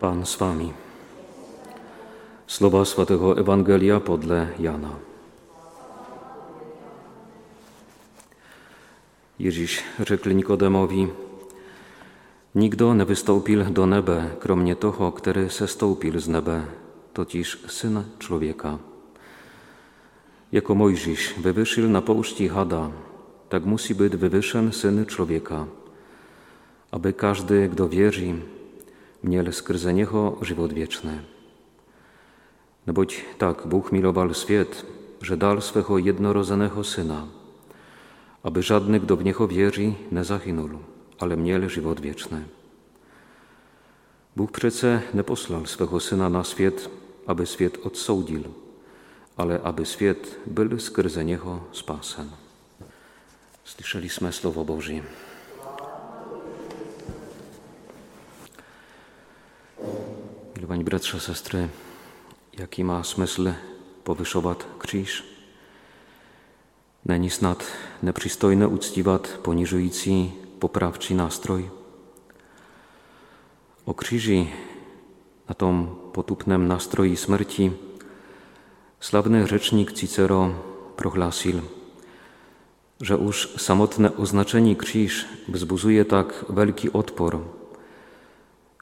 Pan z wami. Słowa Świętego Ewangelia podle Jana. Ježíš řekl Nikodemowi, Nikdo nevystoupil do nebe, kromě toho, který se stoupil z nebe, totiž Syn Człowieka. Jako Mojżisz wywyższył na pouczci Hada, tak musi być wywyższony Syn Człowieka, aby każdy, kto wierzy, miał skrze Niego żywot wieczny. Neboť tak Bóg milował świat, że dal swego jednorodzonego Syna, aby żadny, kto w Niego wierzy, nie zachynął, ale miał żywot wieczny. Bóg przece nie posłał swego Syna na świat, aby świat odsądził, ale aby świat był skrze Niego spasen. Słyszeliśmy Słowo Boże. Milowani bratrze, sestry, jaki ma smysl powyższować krzyż? Není snad nepřistojné uctívat ponižující poprawczy nastroj? O krzyży na tom potupnym nastroji śmierci sławny rzecznik Cicero prohlasil, że już samotne oznaczenie krzyż wzbuzuje tak wielki odpor,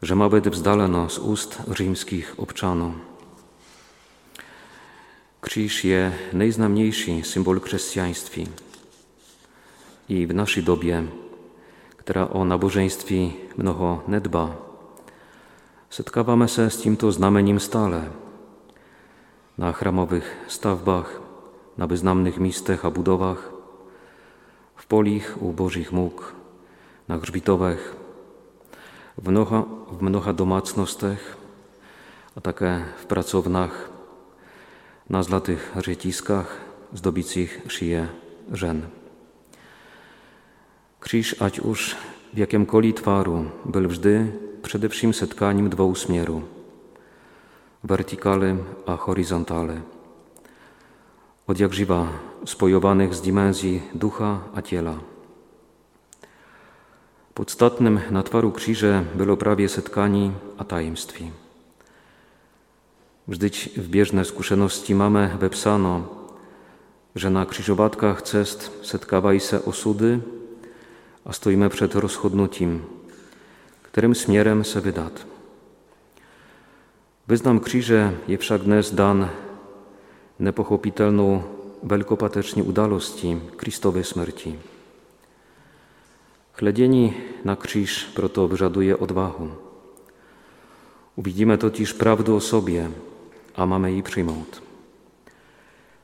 że ma być wzdaleno z ust rzymskich obczanów. Krzyż je najznamniejszy symbol chrześcijaństwa i w naszej dobie, która o nabożeństwie mnoho nie dba, setkawamy się z tímto znameniem stale na chramowych stawbach, na wyznamnych miejscach a budowach, w polich u Bożych móg, na grzbitowych, w mnoha, w mnoha domacnostech, a také w pracownach, na zlatych rzeciskach zdobicich szyję żen. Krzyż, ać już w jakimkolwiek twaru, był wżdy przede wszystkim setkaniem dwóch smieru, a horizontale. Od jak żywa spojowanych z dimensji ducha a ciela. Podstatnym na twaru krzyże było prawie setkani a tajemstwi. Wżdyć w bieżne skłuszeności mamy wepsano, że na krzyżowatkach cest setkawaj se osudy, a stoimy przed rozchodnucim, którym smierem se wydat. Wyznam krzyże je wszak dnes dan nepochopitelną wielkopatecznie udalości Kristowej śmierci. Chledzieni na krzyż proto wyżaduje odwahu. Uwidzimy totiž prawdę o sobie, a mamy jej przyjmout.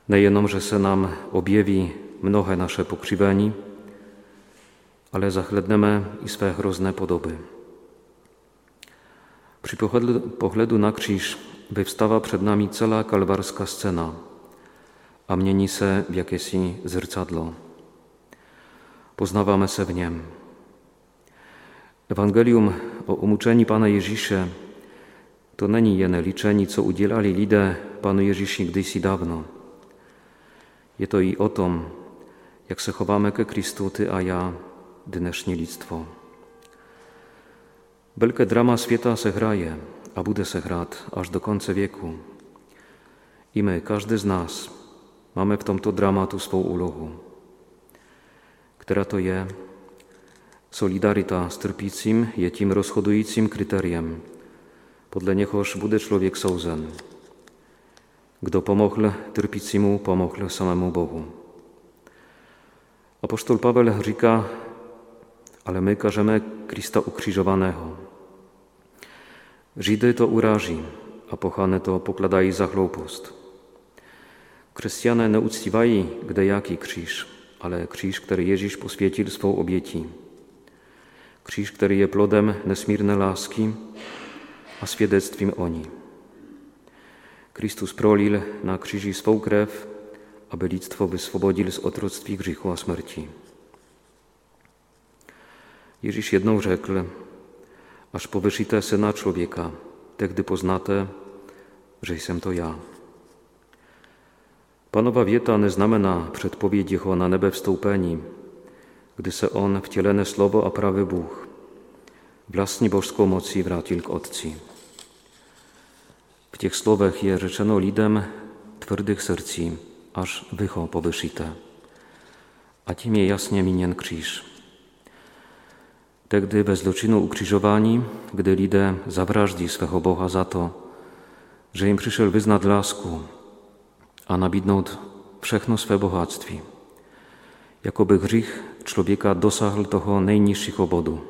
Nejenom, że se nam objawi mnohé nasze pokřivení, ale zachledneme i swe hrozné podoby. Przy pohledu na krzyż wywstawa przed nami cała kalwarska scena, a mieni se w jakieś zrcadlo. Poznawamy se w niem. Ewangelium o umuczeni Pana Jezisie to není jen liczeni, co udzielali lidę Panu Ježiši kdysi dawno. Je to i o tom, jak se chováme ke Kristu, ty a ja, dnešní lidstvo. Wielkie drama świata se a bude se aż do końca wieku. I my, każdy z nas, mamy w tomto dramatu swą úlohu. Która to je? Solidarita z trpícím je tím rozhodujícím kritériem, podle něhož bude člověk souzen. Kdo pomohl trpícímu, pomohl samému Bohu. Apoštol Paweł říká, ale my każemy Krista ukrzyżowanego. Židy to urazi, a pochane to pokladají za hloupost. Chrześcijanie nie uctiwají kde jaki krzyż, ale krzyż, który Ježíš posvětil swą obieci. Krzyż, który je plodem nesmírné lásky a świadectwem oni. Chrystus prolil na krzyży swą krew, aby lidstwo wyswobodził z otroctwi grzechu a śmierci. Ježíš jednou řekl, až povyšíte syna člověka, tehdy poznáte, że jsem to ja. Panowa wieta nie znamena przedpowiedzi Jeho na nebe wstąpeni, gdy se On wcielene słowo a prawy Bóg, własnie bożską mocy wrátil k Otci. těch slovech je řečeno lidem tvrdých srdcí, až vycho povyšité. A tím je jasně míněn kříž. Tehdy bez zločinu ukrzyżowani, gdy lidé zawrażdzi swego Boha za to, że im przyszedł wyznać lasku, a nabídnout všechno své bohatství. Jakoby hřích člověka dosáhl toho nejnižšího bodu.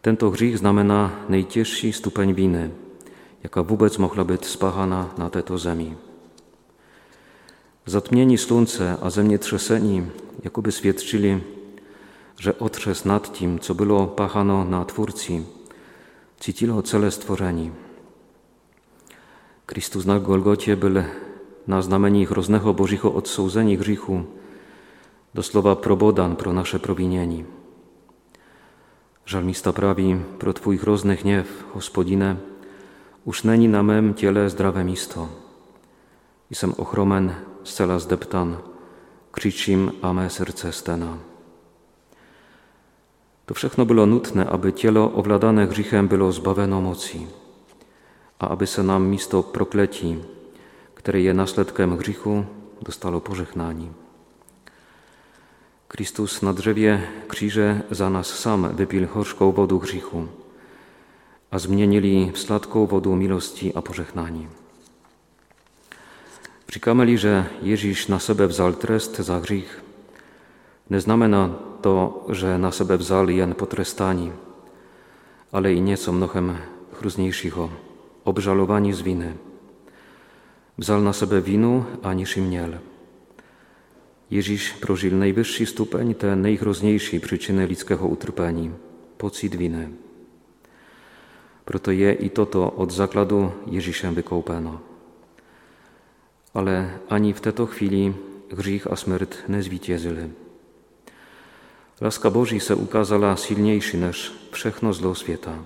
Tento hřích znamená nejtěžší stupeň viny, jaka vůbec mohla být spáchána na této zemi. Zatmění slunce a zemětřesení jakoby svědčili, że otrzez nad tym, co było pachano na Twórcy, cítilo celé stworzeni. Chrystus na Golgocie byl na znamení hrozného Božího odsouzení hříchu, doslova probodan pro nasze prowinieni. Żalmista prawi, pro Twój hrozny gniew, Gospodine, už není na mém těle zdravé místo. Jsem ochromen, zcela zdeptan, křičím a mé srdce stena. To všechno bylo nutné, aby tělo ovladané hříchem bylo zbaveno mocí a aby se nám místo prokletí, které je následkem hříchu, dostalo pożegnání. Chrystus na drzewie krzyże za nas sam wypił horzką wodę grzechu, a zmienili w sladką wodę miłości a pożegnani. Říkáme-li, że Ježíš na sebe vzal trest za hřích, neznamená to, że na sebe vzal jen potrestani, ale i nieco mnohem chruzniejszego, obżalowani z winy. Vzal na sebe winu, aniż im miel. Ježíš prožil najwyższy stupeň te najgroźniejszej przyczyny ludzkiego utrpení, pocit winy. Proto je i toto od zakladu Ježíšem vykoupeno. Ale ani w této chwili hřích a smrt nezvítězili. Laska Bożi se ukázala silniejszy niż wszechno zlo świata.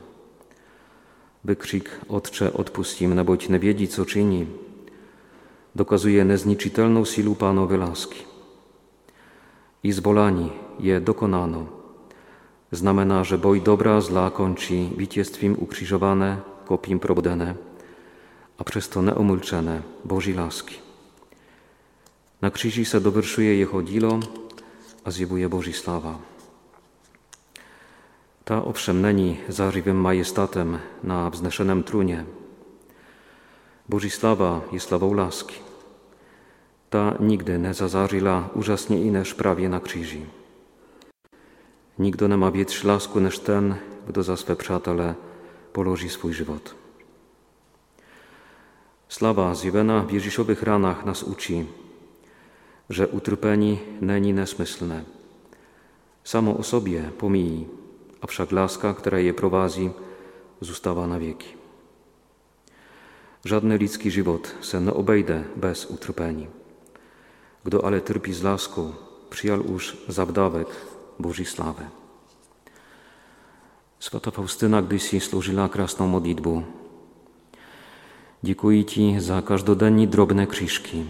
Wykrzyk Otcze odpustím, neboť nevědí, co činí, dokazuje nezničitelną silu Pánowej laski. I zbolani je dokonano. Znamená, że boj dobra zla kończy wiciestwim ukrzyżowane, kopim probdene, a przez to neomulczene Bożí laski. Na krzyży se dovršuje jeho dílo a zjevuje Boží sláva. Ta owszem není zářivým majestatem na wznešeném trunie. Boží sláva je slavou lásky. Ta nigdy nie zazařila úžasně i než prawie na krzyży. Nikdo nemá větší lásku než ten, kdo za swe přátele poloży swój żywot. Slawa zjevena w Ježišových ranach nas uczy, że utrpení není nesmyslné. Samo o sobie pomíjí, a však láska, která je provází, zůstává na věky. Żadny lidský život se neobejde bez utrpení. Kdo ale trpí z láskou, přijal už zawdawek Boží slávy. Svata Faustyna kdysi složila krásnou modlitbu. Dziękuję Ci za každodenní drobne křížky,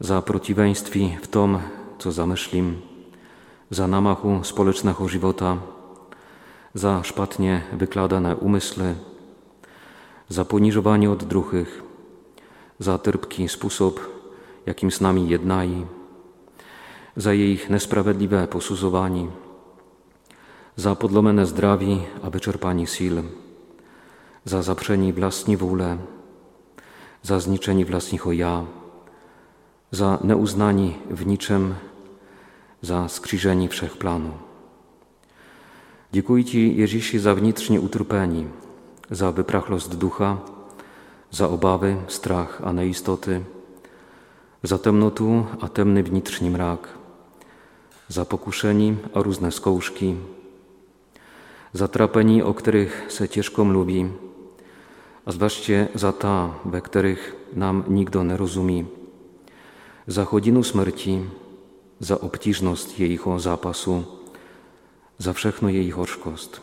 za protiveństwi w tom, co zamyślim, za namachu społecznego żywota, za szpatnie wykładane umysły, za poniżowanie od druhych, za trpki sposób, jakim z nami jednai, za ich nesprawiedliwe posuzowanie, za podlomene zdrawi, a wyczerpani sil, za zaprzeni własni wóle, za zniczeni własnicho ja, za neuznani w niczym, za skriżeni wszechplanu. Dziękuję Ci, Jezisie, za wnitrzni utrpeni, za wyprachlost ducha, za obawy, strach, a neistoty, za temnotu, a temny wnitrzni mrak, za pokuszeni, a różne skołżki, za trapeni, o których se ciężko lubi, a zwłaszcza za ta, we których nam nikt nie rozumie, za hodinu smrti, za obtížnost jejího zápasu, za všechno její horškost.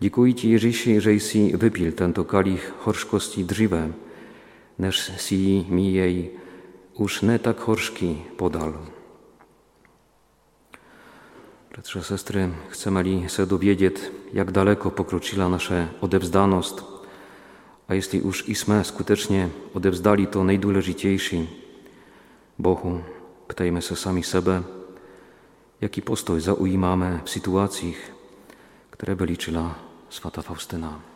Děkuji ti, Ježíši, že jsi vypil tento kalich horškosti dříve, než si mi jej už ne tak horški podal. Bratrze, sestry, chcemy se dowiedzieć, jak daleko pokroczyła nasza odewzdaność A jeśli już i sme skutecznie odevzdali to nejdůležitější Bohu, ptajmy se sami sebe, jaki postoj zaujímáme v situacích, které by ličila svatá Faustyna.